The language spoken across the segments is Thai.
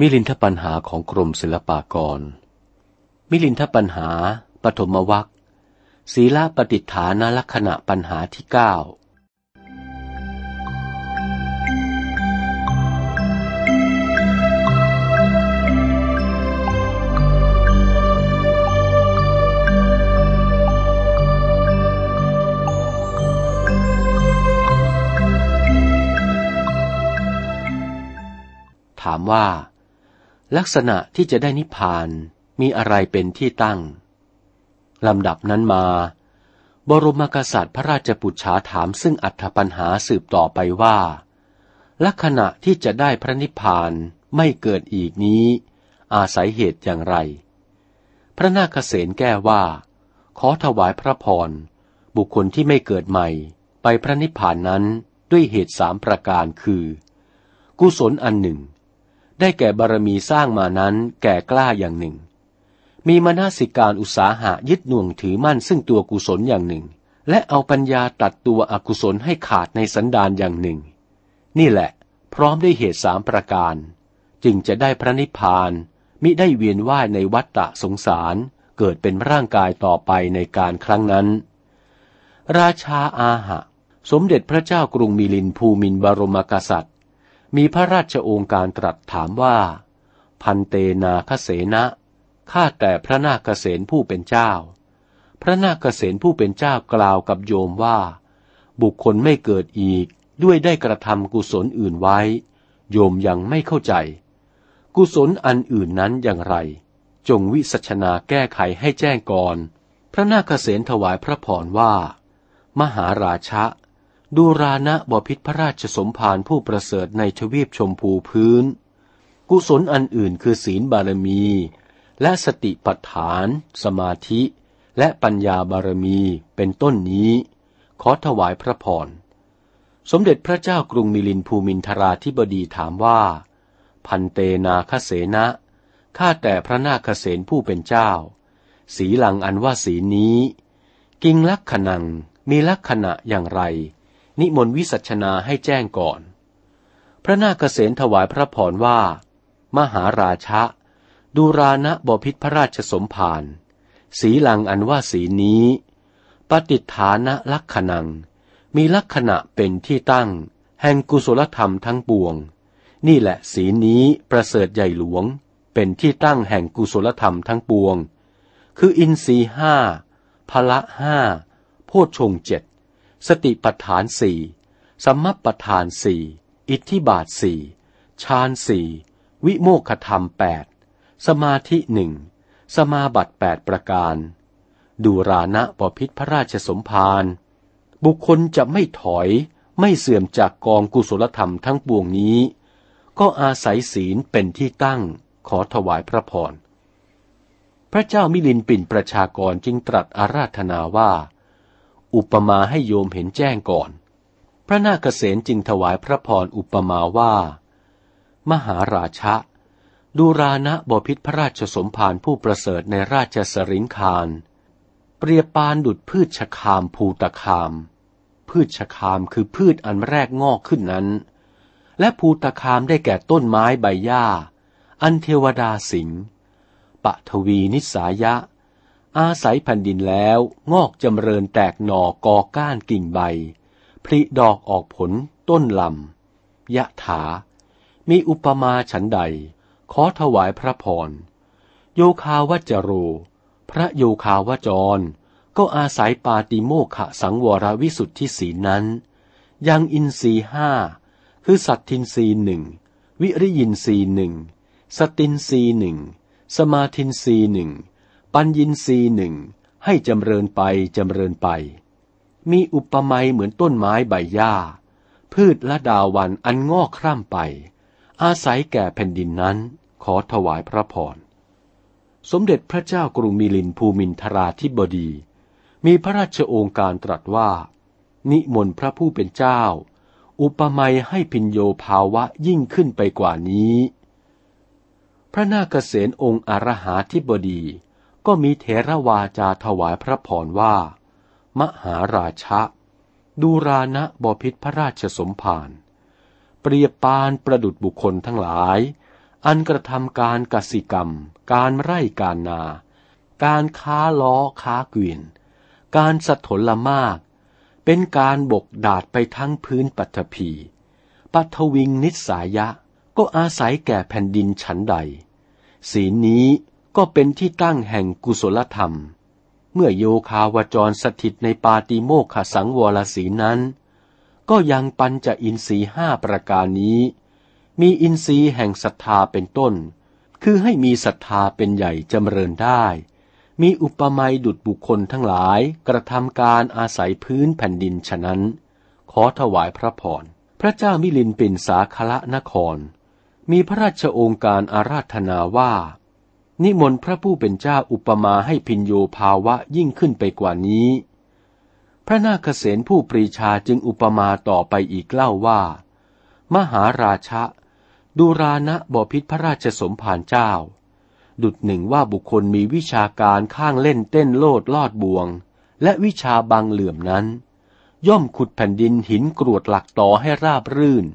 มิลินทปัญหาของกรมศิลปากร มิลินทปัญหา ปฐมวัคศีลปฏิฐานลักษณะปัญหาที่เก้าถามว่า ลักษณะที่จะได้นิพพานมีอะไรเป็นที่ตั้ง ลำดับนั้นมา บรมกษัตริย์พระราชปุจฉาถามซึ่งอัธปัญหาสืบต่อไปว่า ลักษณะที่จะได้พระนิพพานไม่เกิดอีกนี้ อาศัยเหตุอย่างไร พระนาคเษนแก้ว่า ขอถวายพระพร บุคคลที่ไม่เกิดใหม่ไปพระนิพพานนั้นด้วยเหตุสามประการคือ กุศลอันหนึ่ง ได้แก่บารมีสร้างมานั้นแก่กล้าอย่างหนึ่ง มีมนาสิการอุตสาหะยึดหน่วงถือมั่นซึ่งตัวกุศลอย่างหนึ่ง และเอาปัญญาตัดตัวอกุศลให้ขาดในสันดานอย่างหนึ่ง นี่แหละ พร้อมได้เหตุสามประการ จึงจะได้พระนิพพาน มิได้เวียนว่ายในวัฏฏะสงสารเกิดเป็นร่างกายต่อไปในการครั้งนั้น ราชาอาหะ สมเด็จพระเจ้ากรุงมิลินภูมินบรมกษัตริย์ มีพระราชโองการตรัสถามว่า พันเตนาคเสนะข้าแต่พระนาคเสนผู้เป็นเจ้า พระนาคเสนผู้เป็นเจ้ากล่าวกับโยมว่า บุคคลไม่เกิดอีกด้วยได้กระทำกุศลอื่นไว้ โยมยังไม่เข้าใจ กุศลอันอื่นนั้นอย่างไร จงวิสัชนาแก้ไขให้แจ้งก่อน พระนาคเสนถวายพระพรว่า มหาราชะ ดูรานะบพิษพระราชสมภารผู้ประเสริฐในทวีปชมพูพื้น กุศลอันอื่นคือศีลบารมี และสติปัฏฐาน สมาธิ และปัญญาบารมีเป็นต้นนี้ ขอถวายพระพร สมเด็จพระเจ้ากรุงมิลินภูมินทราธิบดีถามว่า พันเตนาคเสนะข้าแต่พระนาคเสนผู้เป็นเจ้า สีหลังอันว่าสีนี้ กิงลักขณังมีลักษณะอย่างไร นิมนต์วิสัชนาให้แจ้งก่อน พระนาคเษนถวายพระพรว่า มหาราชะดูรานะบพิษพระราชสมภารสีลังอันว่าสีนี้ ปฏิฐานะลักขณัง มีลักษณะเป็นที่ตั้ง แห่งกุศลธรรมทั้งปวง นี่แหละสีนี้ประเสริฐใหญ่หลวง เป็นที่ตั้งแห่งกุศลธรรมทั้งปวง คืออินทรีห้าพละห้าโพชฌงเจ็ด สติปัฏฐานสี่สัมมปทานสี่อิทธิบาทสี่ฌานสี่วิโมกขธรรมแปดสมาธิหนึ่งสมาบัติแปดประการ ดูรานะปพิษพระราชสมภารบุคคลจะไม่ถอยไม่เสื่อมจากกองกุศลธรรมทั้งปวงนี้ ก็อาศัยศีลเป็นที่ตั้งขอถวายพระพร พระเจ้ามิลินปินประชากรจึงตรัสอาราธนาว่า อุปมาให้โยมเห็นแจ้งก่อน พระนาคเษนจึงถวายพระพรอุปมาว่า มหาราชะ ดูรานะบพิษพระราชสมภารผู้ประเสริฐในราชสริงคารเปรียบปานดุดพืชชคามภูตคาม พืชชคามคือพืชอันแรกงอกขึ้นนั้น และภูตคามได้แก่ต้นไม้ใบหญ้า อันเทวดาสิงปะทวีนิสายะ อาศัยแผ่นดินแล้วงอกจำเริญแตกหน่อกอก้านกิ่งใบผลิดอกออกผลต้นลำยะถา มีอุปมาฉันใด ขอถวายพระพร โยคาวจโร พระโยคาวจร ก็อาศัยปาติโมขะสังวรวิสุทธิสีนั้น ยังอินทรีห้า คือสัตทินรีหนึ่ง วิริยินทรีหนึ่ง สตินรีหนึ่ง สมาทินรีหนึ่ง ปัญญินรีหนึ่งให้จำเริญไปจำเริญไป มีอุปมาเหมือนต้นไม้ใบหญ้า พืชละดาวันอันงอกคร่ำไป อาศัยแก่แผ่นดินนั้นขอถวายพระพร สมเด็จพระเจ้ากรุงมิลินภูมินทราธิบดี มีพระราชโองการตรัสว่า นิมนต์พระผู้เป็นเจ้า อุปมาให้พินโยภาวะยิ่งขึ้นไปกว่านี้ พระนาคเษนองค์อรหาธิบดี ก็มีเถรวาจาถวายพระพรว่า มหาราชะ ดูรานะบพิษพระราชสมภารเปรียบปานประดุดบุคคลทั้งหลาย อันกระทำการกสิกรรม การไร่การนา การค้าล้อค้าเกวียน การสะทนละมาก เป็นการบกดาดไปทั้งพื้นปัทภีปัทวิงนิสายะก็อาศัยแก่แผ่นดินฉันใด ศีลนี้ ก็เป็นที่ตั้งแห่งกุศลธรรม เมื่อโยคาวจรสถิตในปาติโมกขสังวรศีนั้น ก็ยังปัญจะอินทรีห้าประการนี้ มีอินทรีย์แห่งศรัทธาเป็นต้น คือให้มีศรัทธาเป็นใหญ่จำเริญได้ มีอุปมาดุดบุคคลทั้งหลายกระทำการอาศัยพื้นแผ่นดินฉะนั้น ขอถวายพระพรพระเจ้ามิลินปินสาคละนคร มีพระราชโองการอาราธนาว่า นิมนต์พระผู้เป็นเจ้าอุปมาให้พินโยภาวะยิ่งขึ้นไปกว่านี้ พระนาคเษนผู้ปรีชาจึงอุปมาต่อไปอีกเล่าว่า มหาราชะดูรานะบพิษพระราชสมภารเจ้า ดุดหนึ่งว่าบุคคลมีวิชาการข้างเล่นเต้นโลดลอดบวง และวิชาบางเหลื่อมนั้น ย่อมขุดแผ่นดินหินกรวดหลักต่อให้ราบรื่น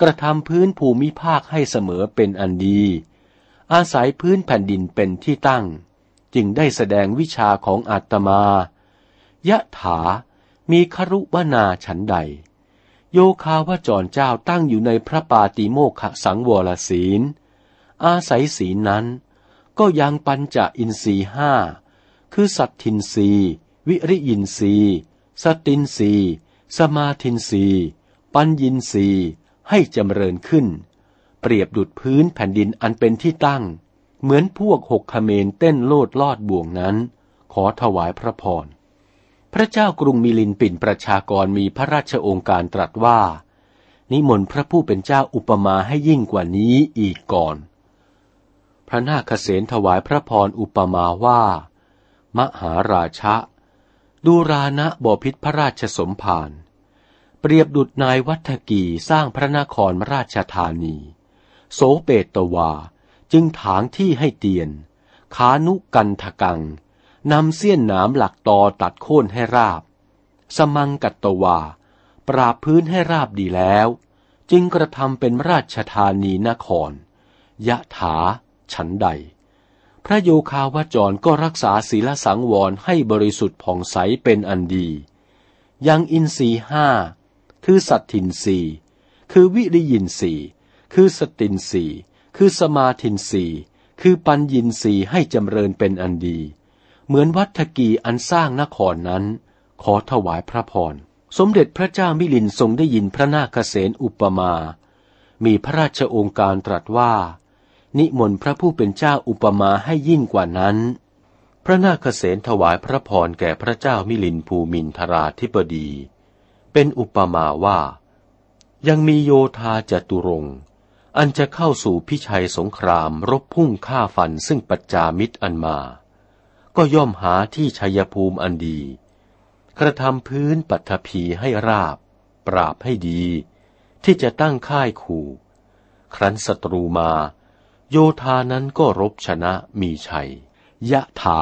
กระทำพื้นภูมิภาคให้เสมอเป็นอันดี อาศัยพื้นแผ่นดินเป็นที่ตั้ง จึงได้แสดงวิชาของอาตมายะถามีครุวนาฉันใด โยคาวจรเจ้าตั้งอยู่ในพระปาติโมกขสังวรศีล อาศัยศีลนั้น ก็ยังปัญจะอินทรีห้า คือสัตทินรีวิริยินรีสตินรีสมาทินรีปัญญินรีให้จำเริญขึ้น เปรียบดุดพื้นแผ่นดินอันเป็นที่ตั้ง เหมือนพวกหกขเมนเต้นโลดลอดบ่วงนั้น ขอถวายพระพร พระเจ้ากรุงมิลินปินประชากรมีพระราชองค์การตรัสว่า นิมนต์พระผู้เป็นเจ้าอุปมาให้ยิ่งกว่านี้อีกก่อน พระนาคเษนถวายพระพรอุปมาว่า มหาราชะดูรานะบพิษพระราชสมภารเปรียบดุดนายวัฒกีสร้างพระนครราชธานี โสเปตวา จึงถางที่ให้เตียน ขานุกันทกัง นำเสี้ยนหนามหลักตอตัดโค่นให้ราบ สมังกัตตวา ปราบพื้นให้ราบดีแล้ว จึงกระทำเป็นราชธานีนคร ยะถา ฉันใด พระโยคาวจรก็รักษาศีลสังวรให้บริสุทธิ์ผ่องใสเป็นอันดี ยังอินทรีห้า คือสัตทินรีคือวิริยินรี คือสตินสีคือสมาธินสีคือปัญญินสีให้จำเริญเป็นอันดี เหมือนวัฒกีอันสร้างนครนั้น ขอถวายพระพร สมเด็จพระเจ้ามิลินทรงได้ยินพระนาคเษนอุปมา มีพระราชองค์การตรัสว่า นิมนต์พระผู้เป็นเจ้าอุปมาให้ยิ่งกว่านั้น พระนาคเษนถวายพระพรแก่พระเจ้ามิลินภูมินทราธิบดี เป็นอุปมาว่า ยังมีโยธาจตุรงค์ อันจะเข้าสู่พิชัยสงครามรบพุ่งฆ่าฟันซึ่งปัจจามิตรอันมา ก็ย่อมหาที่ชัยภูมิอันดี กระทำพื้นปัทภีให้ราบ ปราบให้ดี ที่จะตั้งค่ายขู่ ครั้นศัตรูมา โยธานั้นก็รบชนะมีชัย ยะถา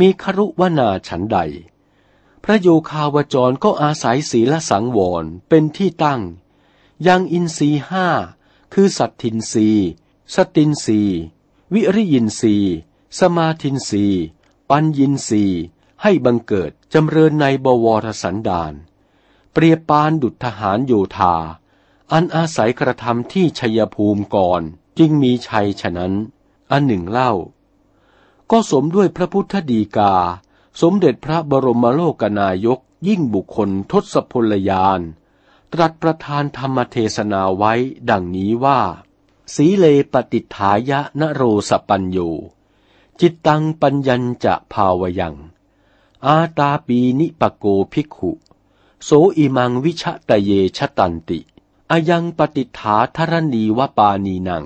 มีครุวนาฉันใด พระโยคาวจรก็อาศัยศีลสังวรเป็นที่ตั้ง ยังอินทรีห้า คือสัตทินรีสตินรีวิริยินรีสมาทินรีปัญญินรีให้บังเกิดจำเริญในบวรสันดานเปรียบปานดุจทหารโยธา อันอาศัยกระทำที่ชัยภูมิก่อนจึงมีชัยฉะนั้น อันหนึ่งเล่า ก็สมด้วยพระพุทธดีกา สมเด็จพระบรมโลกนายกยิ่งบุคคลทศพลยาน ตรัสประทานธรรมเทศนาไว้ดังนี้ว่า สีเลปฏิฐายะนโรสปัญโย จิตตังปัญญัญจะภาวยัง อาตาปีนิปโกภิกขุ โสอิมังวิชะตะเยชะตันติ อายังปฏิฐาธรณีวปานีนัง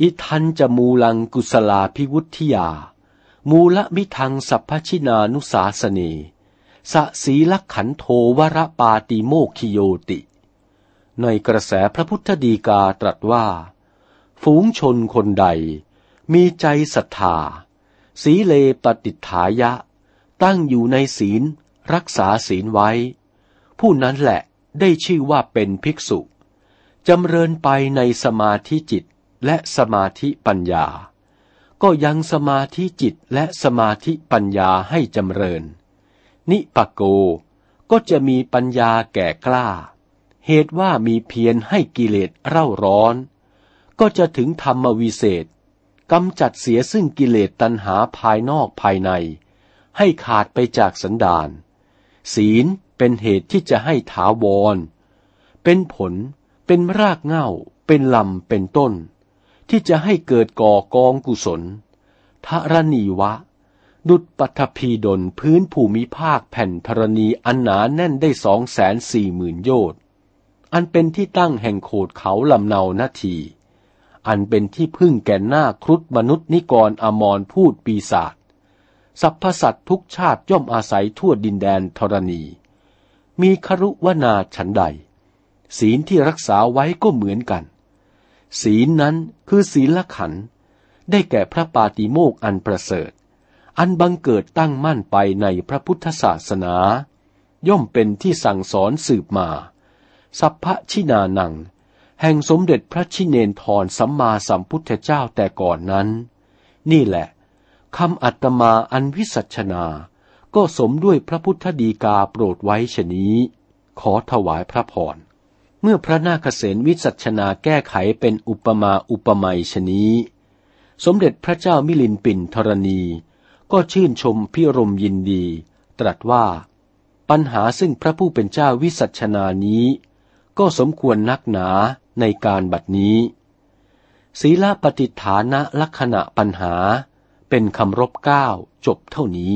อิทันจะมูลังกุสลาพิวุธิยา มูละมิทังสัพพชินานุสาสเน สสีลักขันโทวรปาติโมคิโยติ ในกระแสพระพุทธดีกาตรัสว่า ฝูงชนคนใด มีใจศรัทธา สีเลปฏิฐายะ ตั้งอยู่ในศีล รักษาศีลไว้ ผู้นั้นแหละได้ชื่อว่าเป็นภิกษุ จำเริญไปในสมาธิจิตและสมาธิปัญญา ก็ยังสมาธิจิตและสมาธิปัญญาให้จำเริญ นิปโก ก็จะมีปัญญาแก่กล้า เหตุว่ามีเพียรให้กิเลสเร่าร้อน ก็จะถึงธรรมวิเศษกำจัดเสียซึ่งกิเลสตัณหาภายนอกภายใน ให้ขาดไปจากสันดาน ศีลเป็นเหตุที่จะให้ถาวร เป็นผล เป็นรากเง่า เป็นลำ เป็นต้น ที่จะให้เกิดก่อกองกุศลทรณีวะ ดุดปัทภีดลพื้นภูมิภาคแผ่นธรณีอันหนาแน่นได้สองแสนสี่หมื่นโยชน์อันเป็นที่ตั้งแห่งโขดเขาลำเนานาที อันเป็นที่พึ่งแก่หน้าครุฑมนุษย์นิกรอมรพูดปีศาจสรรพสัตว์ทุกชาติย่อมอาศัยทั่วดินแดนธรณี มีครุวนาฉันใด ศีลที่รักษาไว้ก็เหมือนกัน ศีลนั้นคือศีลขัน ได้แก่พระปาติโมกอันประเสริฐ อันบังเกิดตั้งมั่นไปในพระพุทธศาสนา ย่อมเป็นที่สั่งสอนสืบมา สัพพชินานัง แห่งสมเด็จพระชินเนนทรสัมมาสัมพุทธเจ้าแต่ก่อนนั้น นี่แหละคำอัตมาอันวิสัชนา ก็สมด้วยพระพุทธดีกาโปรดไว้ชนี้ ขอถวายพระพร เมื่อพระนาคเษนวิสัชนาแก้ไขเป็นอุปมาอุปไมยชนี้ สมเด็จพระเจ้ามิลินปินธรณี ก็ชื่นชมพิรมยินดี ตรัสว่า ปัญหาซึ่งพระผู้เป็นเจ้าวิสัชนานี้ ก็สมควรนักหนาในการบัดนี้ ศีลปฏิฐานะลักษณะปัญหาเป็นคำรบเก้าจบเท่านี้